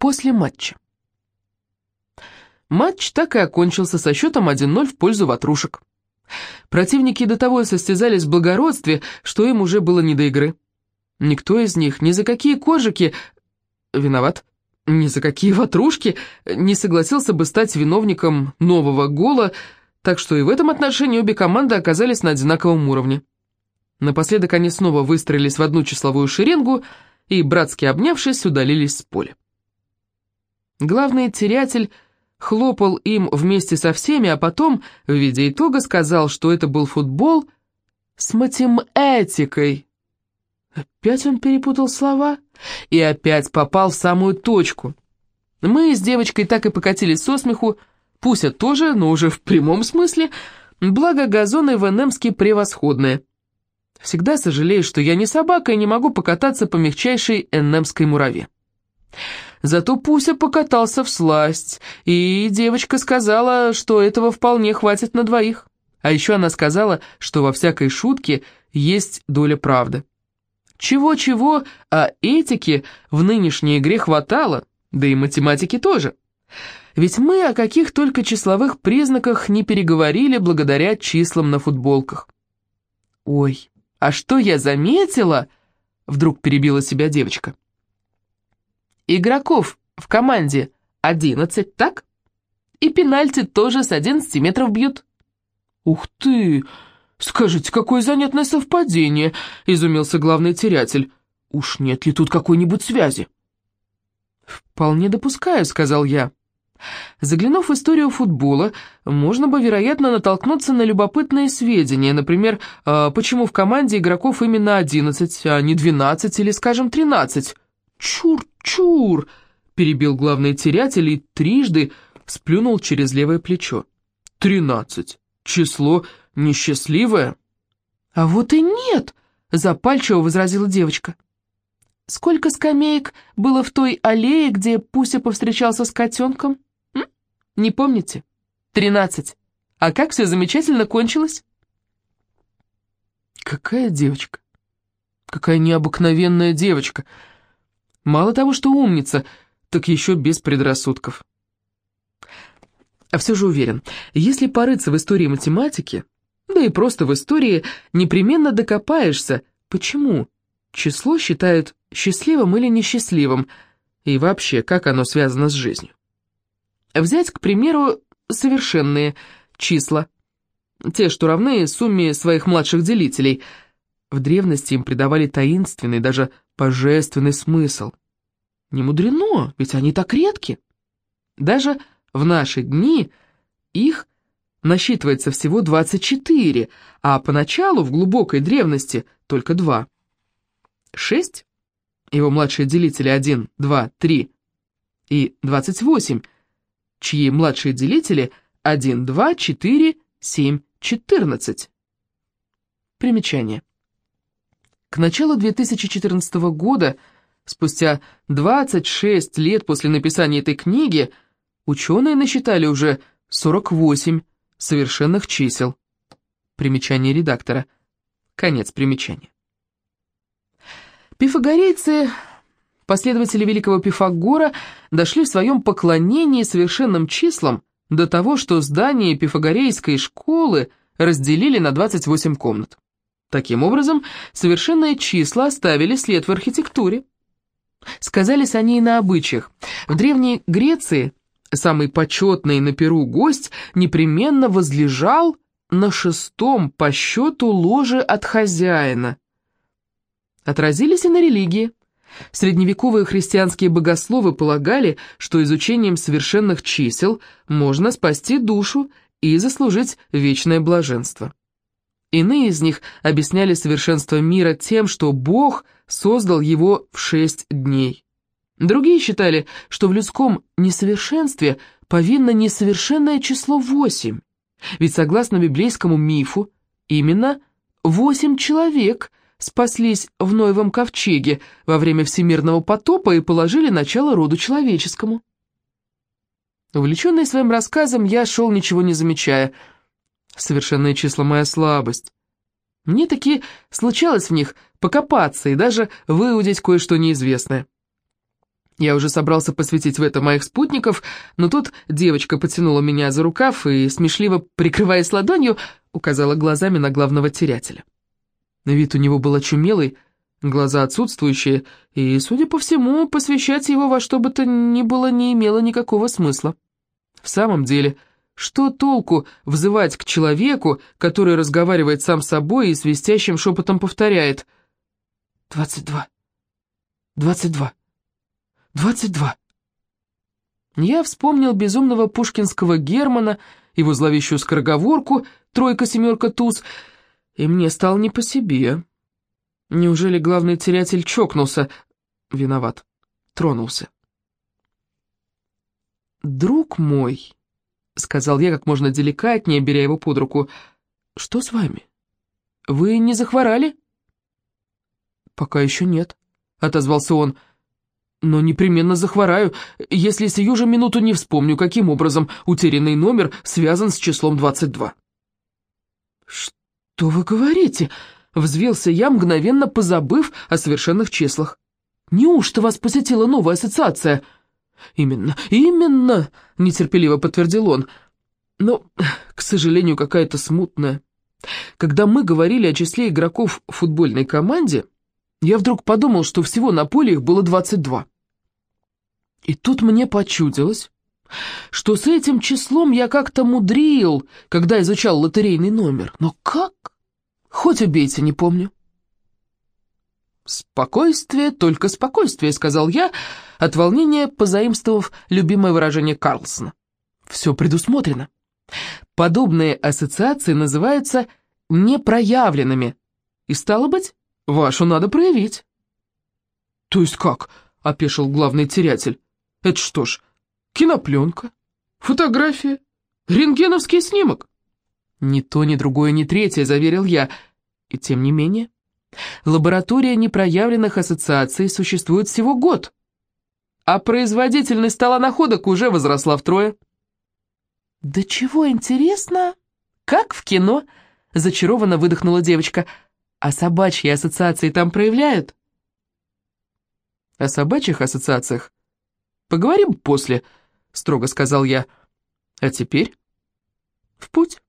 После матча. Матч так и окончился со счетом 1-0 в пользу ватрушек. Противники до того состязались в благородстве, что им уже было не до игры. Никто из них ни за какие кожики... Виноват. Ни за какие ватрушки не согласился бы стать виновником нового гола, так что и в этом отношении обе команды оказались на одинаковом уровне. Напоследок они снова выстроились в одну числовую шеренгу и, братски обнявшись, удалились с поля. Главный терятель хлопал им вместе со всеми, а потом, в виде итога, сказал, что это был футбол с математикой. Опять он перепутал слова и опять попал в самую точку. Мы с девочкой так и покатились со смеху, Пуся тоже, но уже в прямом смысле, благо газоны в Энемске превосходные. Всегда сожалею, что я не собака и не могу покататься по мягчайшей энемской мураве. Зато Пуся покатался в сласть, и девочка сказала, что этого вполне хватит на двоих. А еще она сказала, что во всякой шутке есть доля правды. Чего-чего, а этики в нынешней игре хватало, да и математики тоже. Ведь мы о каких только числовых признаках не переговорили благодаря числам на футболках. Ой, «А что я заметила?» — вдруг перебила себя девочка. «Игроков в команде одиннадцать, так? И пенальти тоже с одиннадцати метров бьют». «Ух ты! Скажите, какое занятное совпадение!» — изумился главный терятель. «Уж нет ли тут какой-нибудь связи?» «Вполне допускаю», — сказал я. Заглянув в историю футбола, можно бы, вероятно, натолкнуться на любопытные сведения, например, а, почему в команде игроков именно 11, а не 12 или, скажем, 13. «Чур-чур!» — перебил главный терятель и трижды сплюнул через левое плечо. «Тринадцать. Число несчастливое?» «А вот и нет!» — запальчиво возразила девочка. «Сколько скамеек было в той аллее, где Пуся повстречался с котенком?» Не помните? Тринадцать. А как все замечательно кончилось? Какая девочка? Какая необыкновенная девочка. Мало того, что умница, так еще без предрассудков. А все же уверен, если порыться в истории математики, да и просто в истории, непременно докопаешься, почему число считают счастливым или несчастливым, и вообще, как оно связано с жизнью. Взять, к примеру, совершенные числа. Те, что равны сумме своих младших делителей. В древности им придавали таинственный, даже божественный смысл. Не мудрено, ведь они так редки. Даже в наши дни их насчитывается всего 24, а поначалу в глубокой древности только два. Шесть, его младшие делители 1, 2, 3 и 28 – чьи младшие делители 1, 2, 4, 7, 14. Примечание. К началу 2014 года, спустя 26 лет после написания этой книги, ученые насчитали уже 48 совершенных чисел. Примечание редактора. Конец примечания. Пифагорейцы Последователи великого Пифагора дошли в своем поклонении совершенным числам до того, что здание пифагорейской школы разделили на 28 комнат. Таким образом, совершенные числа оставили след в архитектуре. Сказались они и на обычаях. В Древней Греции самый почетный на Перу гость непременно возлежал на шестом по счету ложе от хозяина. Отразились и на религии. Средневековые христианские богословы полагали, что изучением совершенных чисел можно спасти душу и заслужить вечное блаженство. Иные из них объясняли совершенство мира тем, что Бог создал его в шесть дней. Другие считали, что в людском несовершенстве повинно несовершенное число восемь, ведь согласно библейскому мифу, именно восемь человек – спаслись в Ноевом ковчеге во время всемирного потопа и положили начало роду человеческому. Увлеченный своим рассказом, я шел, ничего не замечая. Совершенное число моя слабость. Мне таки случалось в них покопаться и даже выудить кое-что неизвестное. Я уже собрался посвятить в это моих спутников, но тут девочка потянула меня за рукав и, смешливо прикрываясь ладонью, указала глазами на главного терятеля. Вид у него был очумелый, глаза отсутствующие, и, судя по всему, посвящать его во что бы то ни было не имело никакого смысла. В самом деле, что толку взывать к человеку, который разговаривает сам с собой и свистящим шепотом повторяет «Двадцать два, двадцать два». «Двадцать два». Я вспомнил безумного пушкинского Германа, его зловещую скороговорку «тройка-семерка-туз», и мне стало не по себе. Неужели главный терятель чокнулся? Виноват. Тронулся. «Друг мой», — сказал я как можно деликатнее, беря его под руку, — «что с вами? Вы не захворали?» «Пока еще нет», — отозвался он, — но непременно захвораю, если сию же минуту не вспомню, каким образом утерянный номер связан с числом 22. «Что вы говорите?» — взвился я, мгновенно позабыв о совершенных числах. «Неужто вас посетила новая ассоциация?» «Именно, именно!» — нетерпеливо подтвердил он. «Но, к сожалению, какая-то смутная. Когда мы говорили о числе игроков в футбольной команде...» Я вдруг подумал, что всего на поле их было 22. И тут мне почудилось, что с этим числом я как-то мудрил, когда изучал лотерейный номер. Но как? Хоть убейте, не помню. «Спокойствие, только спокойствие», — сказал я, от волнения позаимствовав любимое выражение Карлсона. «Все предусмотрено. Подобные ассоциации называются непроявленными, и, стало быть, Вашу надо проявить». «То есть как?» — опешил главный терятель. «Это что ж, кинопленка, фотография, рентгеновский снимок?» «Ни то, ни другое, ни третье», — заверил я. И тем не менее, лаборатория непроявленных ассоциаций существует всего год, а производительность стола находок уже возросла втрое. «Да чего интересно? Как в кино?» — зачарованно выдохнула девочка — а собачьи ассоциации там проявляют? О собачьих ассоциациях поговорим после, строго сказал я. А теперь в путь.